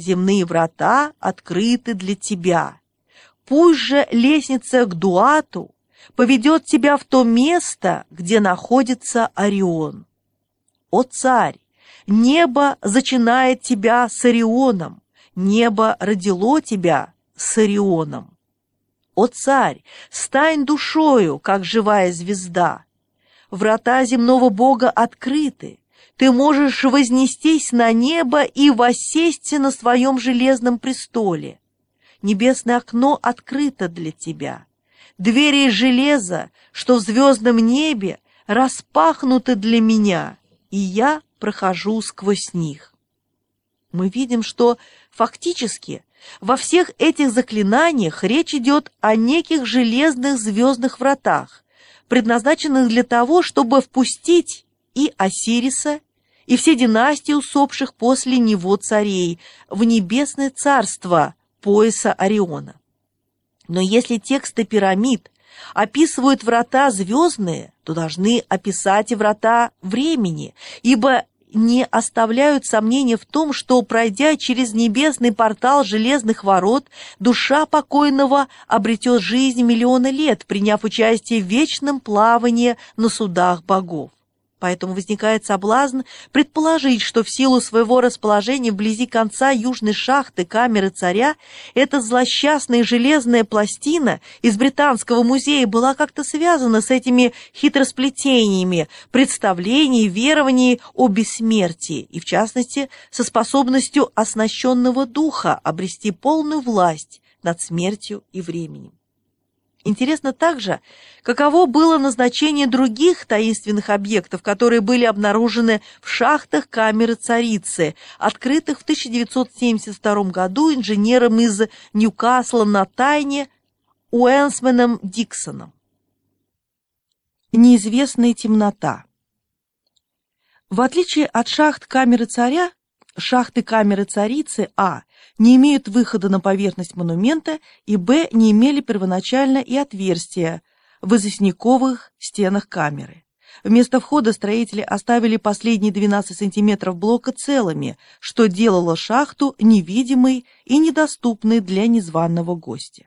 земные врата открыты для тебя. Пусть же лестница к Дуату поведет тебя в то место, где находится Орион. О царь, небо зачинает тебя с Орионом, небо родило тебя с Орионом. О царь, стань душою, как живая звезда. Врата земного Бога открыты, ты можешь вознестись на небо и воссесть на своем железном престоле. Небесное окно открыто для тебя. Двери из железа, что в звездном небе, распахнуты для меня, и я прохожу сквозь них. Мы видим, что фактически во всех этих заклинаниях речь идет о неких железных звездных вратах, предназначенных для того, чтобы впустить и Осириса, и все династии усопших после него царей в небесное царство пояса Ориона. Но если тексты пирамид описывают врата звездные, то должны описать и врата времени, ибо не оставляют сомнения в том, что, пройдя через небесный портал железных ворот, душа покойного обретет жизнь миллиона лет, приняв участие в вечном плавании на судах богов. Поэтому возникает соблазн предположить, что в силу своего расположения вблизи конца южной шахты камеры царя эта злосчастная железная пластина из Британского музея была как-то связана с этими хитросплетениями, представлений, верований о бессмертии, и в частности со способностью оснащенного духа обрести полную власть над смертью и временем. Интересно также, каково было назначение других таинственных объектов, которые были обнаружены в шахтах камеры царицы, открытых в 1972 году инженером из Ньюкасла на Тайне Уэнсменом Диксоном. Неизвестная темнота В отличие от шахт камеры царя, шахты камеры царицы А не имеют выхода на поверхность монумента и Б не имели первоначально и отверстия в известняковых стенах камеры. Вместо входа строители оставили последние 12 сантиметров блока целыми, что делало шахту невидимой и недоступной для незваного гостя.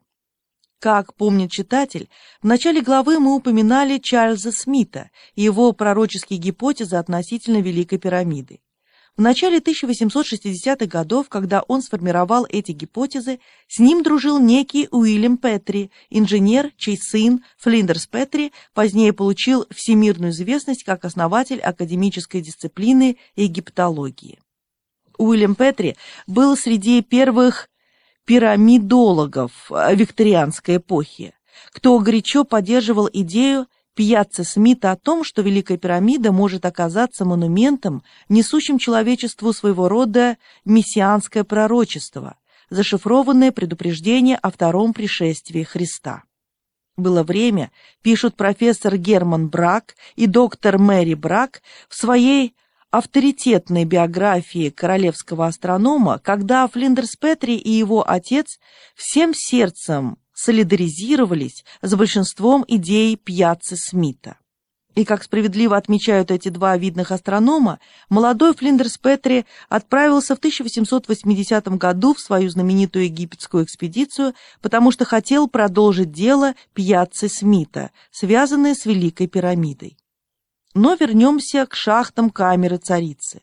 Как помнит читатель, в начале главы мы упоминали Чарльза Смита и его пророческие гипотезы относительно Великой пирамиды. В начале 1860-х годов, когда он сформировал эти гипотезы, с ним дружил некий Уильям Петри, инженер, чей сын Флиндерс Петри позднее получил всемирную известность как основатель академической дисциплины египтологии. Уильям Петри был среди первых пирамидологов викторианской эпохи, кто горячо поддерживал идею Пьяцца Смита о том, что Великая пирамида может оказаться монументом, несущим человечеству своего рода мессианское пророчество, зашифрованное предупреждение о втором пришествии Христа. Было время, пишут профессор Герман Брак и доктор Мэри Брак в своей авторитетной биографии королевского астронома, когда Флиндерс Петри и его отец всем сердцем солидаризировались с большинством идей Пьяцы Смита. И, как справедливо отмечают эти два видных астронома, молодой Флиндерс Петри отправился в 1880 году в свою знаменитую египетскую экспедицию, потому что хотел продолжить дело Пьяцы Смита, связанное с Великой пирамидой. Но вернемся к шахтам камеры царицы.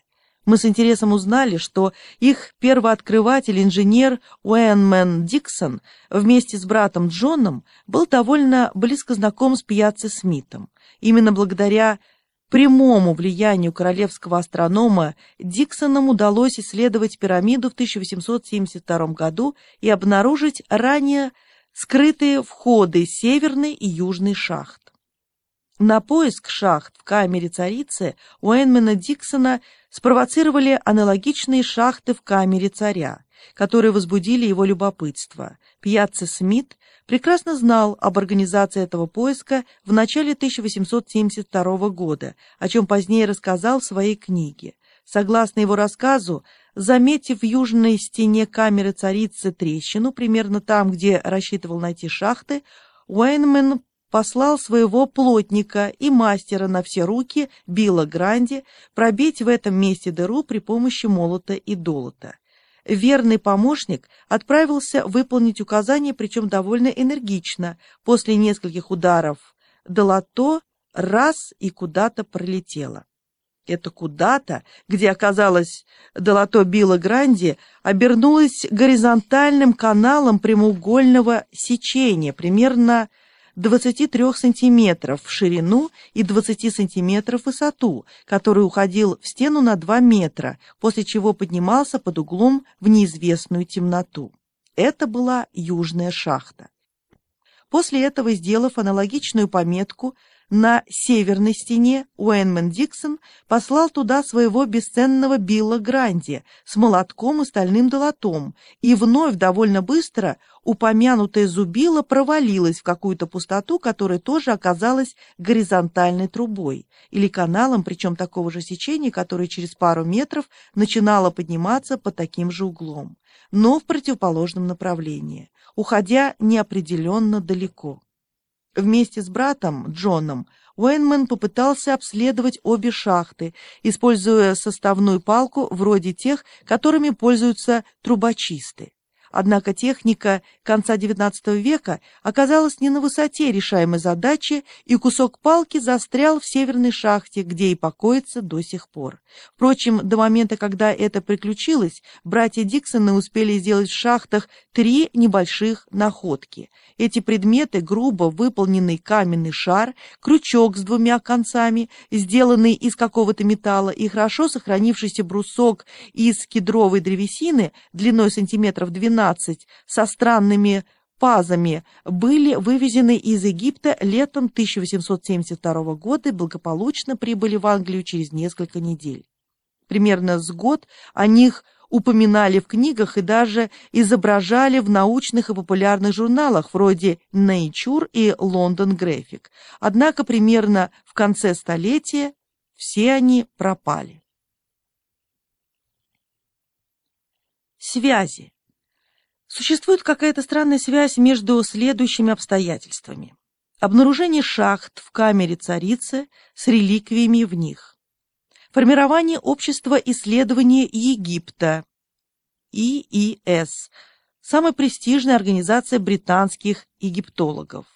Мы с интересом узнали, что их первооткрыватель, инженер Уэнмен Диксон, вместе с братом Джоном, был довольно близко знаком с Пьяцци Смитом. Именно благодаря прямому влиянию королевского астронома Диксонам удалось исследовать пирамиду в 1872 году и обнаружить ранее скрытые входы северной и южной шахт. На поиск шахт в камере царицы Уэйнмена Диксона спровоцировали аналогичные шахты в камере царя, которые возбудили его любопытство. Пьяцца Смит прекрасно знал об организации этого поиска в начале 1872 года, о чем позднее рассказал в своей книге. Согласно его рассказу, заметив в южной стене камеры царицы трещину, примерно там, где рассчитывал найти шахты, Уэйнмен послал своего плотника и мастера на все руки Билла Гранди пробить в этом месте дыру при помощи молота и долота. верный помощник отправился выполнить указание, причем довольно энергично. После нескольких ударов долото раз и куда-то пролетело. Это куда-то, где оказалось долото Билла Гранди, обернулось горизонтальным каналом прямоугольного сечения, примерно 23 сантиметров в ширину и 20 сантиметров в высоту, который уходил в стену на 2 метра, после чего поднимался под углом в неизвестную темноту. Это была южная шахта. После этого, сделав аналогичную пометку на северной стене Уэйнман Диксон послал туда своего бесценного Билла Гранди с молотком и стальным долотом, и вновь довольно быстро упомянутая зубило провалилась в какую-то пустоту, которая тоже оказалась горизонтальной трубой или каналом, причем такого же сечения, которое через пару метров начинало подниматься по таким же углом, но в противоположном направлении, уходя неопределенно далеко. Вместе с братом Джоном Уэйнман попытался обследовать обе шахты, используя составную палку вроде тех, которыми пользуются трубочисты. Однако техника конца XIX века оказалась не на высоте решаемой задачи, и кусок палки застрял в северной шахте, где и покоится до сих пор. Впрочем, до момента, когда это приключилось, братья Диксоны успели сделать в шахтах три небольших находки. Эти предметы, грубо выполненный каменный шар, крючок с двумя концами, сделанный из какого-то металла, и хорошо сохранившийся брусок из кедровой древесины длиной сантиметров 12 12 со странными пазами были вывезены из Египта летом 1872 года и благополучно прибыли в Англию через несколько недель. Примерно с год о них упоминали в книгах и даже изображали в научных и популярных журналах вроде Nature и London Graphic. Однако примерно в конце столетия все они пропали. Связи Существует какая-то странная связь между следующими обстоятельствами. Обнаружение шахт в камере царицы с реликвиями в них. Формирование общества исследования Египта, ИИС, самая престижная организация британских египтологов.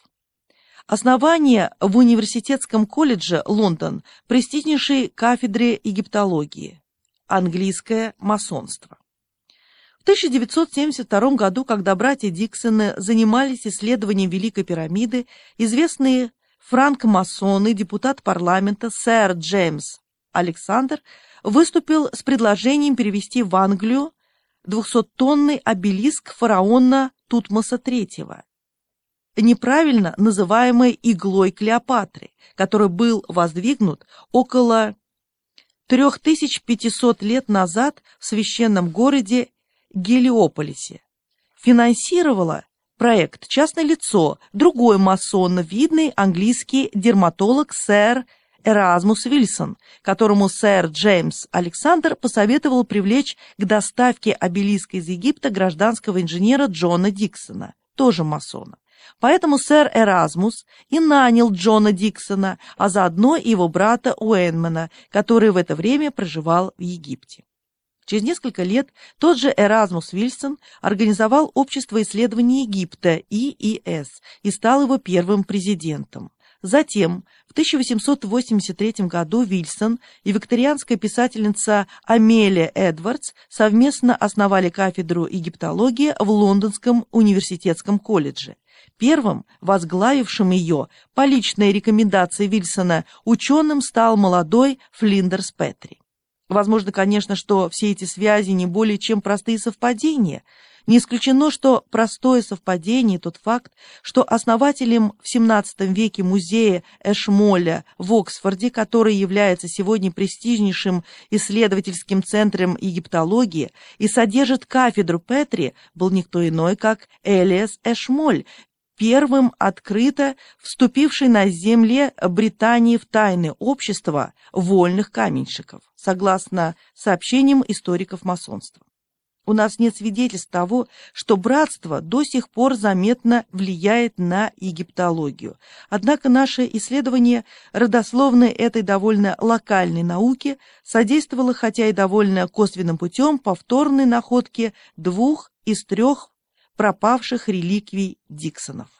Основание в университетском колледже Лондон престижнейшей кафедры египтологии. Английское масонство. В 1972 году, когда братья Диксоны занимались исследованием Великой пирамиды, известные франк-масоны, депутат парламента сэр Джеймс Александр выступил с предложением перевести в Англию 200-тонный обелиск фараона Тутмоса III, неправильно называемый иглой Клеопатры, который был воздвигнут около 3500 лет назад в священном городе Гелиополисе. Финансировала проект частное лицо, другой масон, видный английский дерматолог сэр Эразмус Вильсон, которому сэр Джеймс Александр посоветовал привлечь к доставке обелиска из Египта гражданского инженера Джона Диксона, тоже масона. Поэтому сэр Эразмус и нанял Джона Диксона, а заодно его брата Уэйнмана, который в это время проживал в Египте. Через несколько лет тот же Эразмус Вильсон организовал Общество исследований Египта, ИИС, и стал его первым президентом. Затем, в 1883 году Вильсон и викторианская писательница Амелия Эдвардс совместно основали кафедру египтологии в Лондонском университетском колледже. Первым, возглавившим ее, по личной рекомендации Вильсона, ученым стал молодой Флиндерс Петри. Возможно, конечно, что все эти связи не более чем простые совпадения. Не исключено, что простое совпадение тот факт, что основателем в XVII веке музея Эшмоля в Оксфорде, который является сегодня престижнейшим исследовательским центром египтологии и содержит кафедру Петри, был никто иной, как Элиас Эшмоль, первым открыто вступивший на земле Британии в тайное общество вольных каменщиков, согласно сообщениям историков масонства. у нас нет свидетельств того, что братство до сих пор заметно влияет на египтологию. Однако наше исследование родословной этой довольно локальной науки содействовало, хотя и довольно косвенным путем, повторной находке двух из трех пропавших реликвий Диксонов.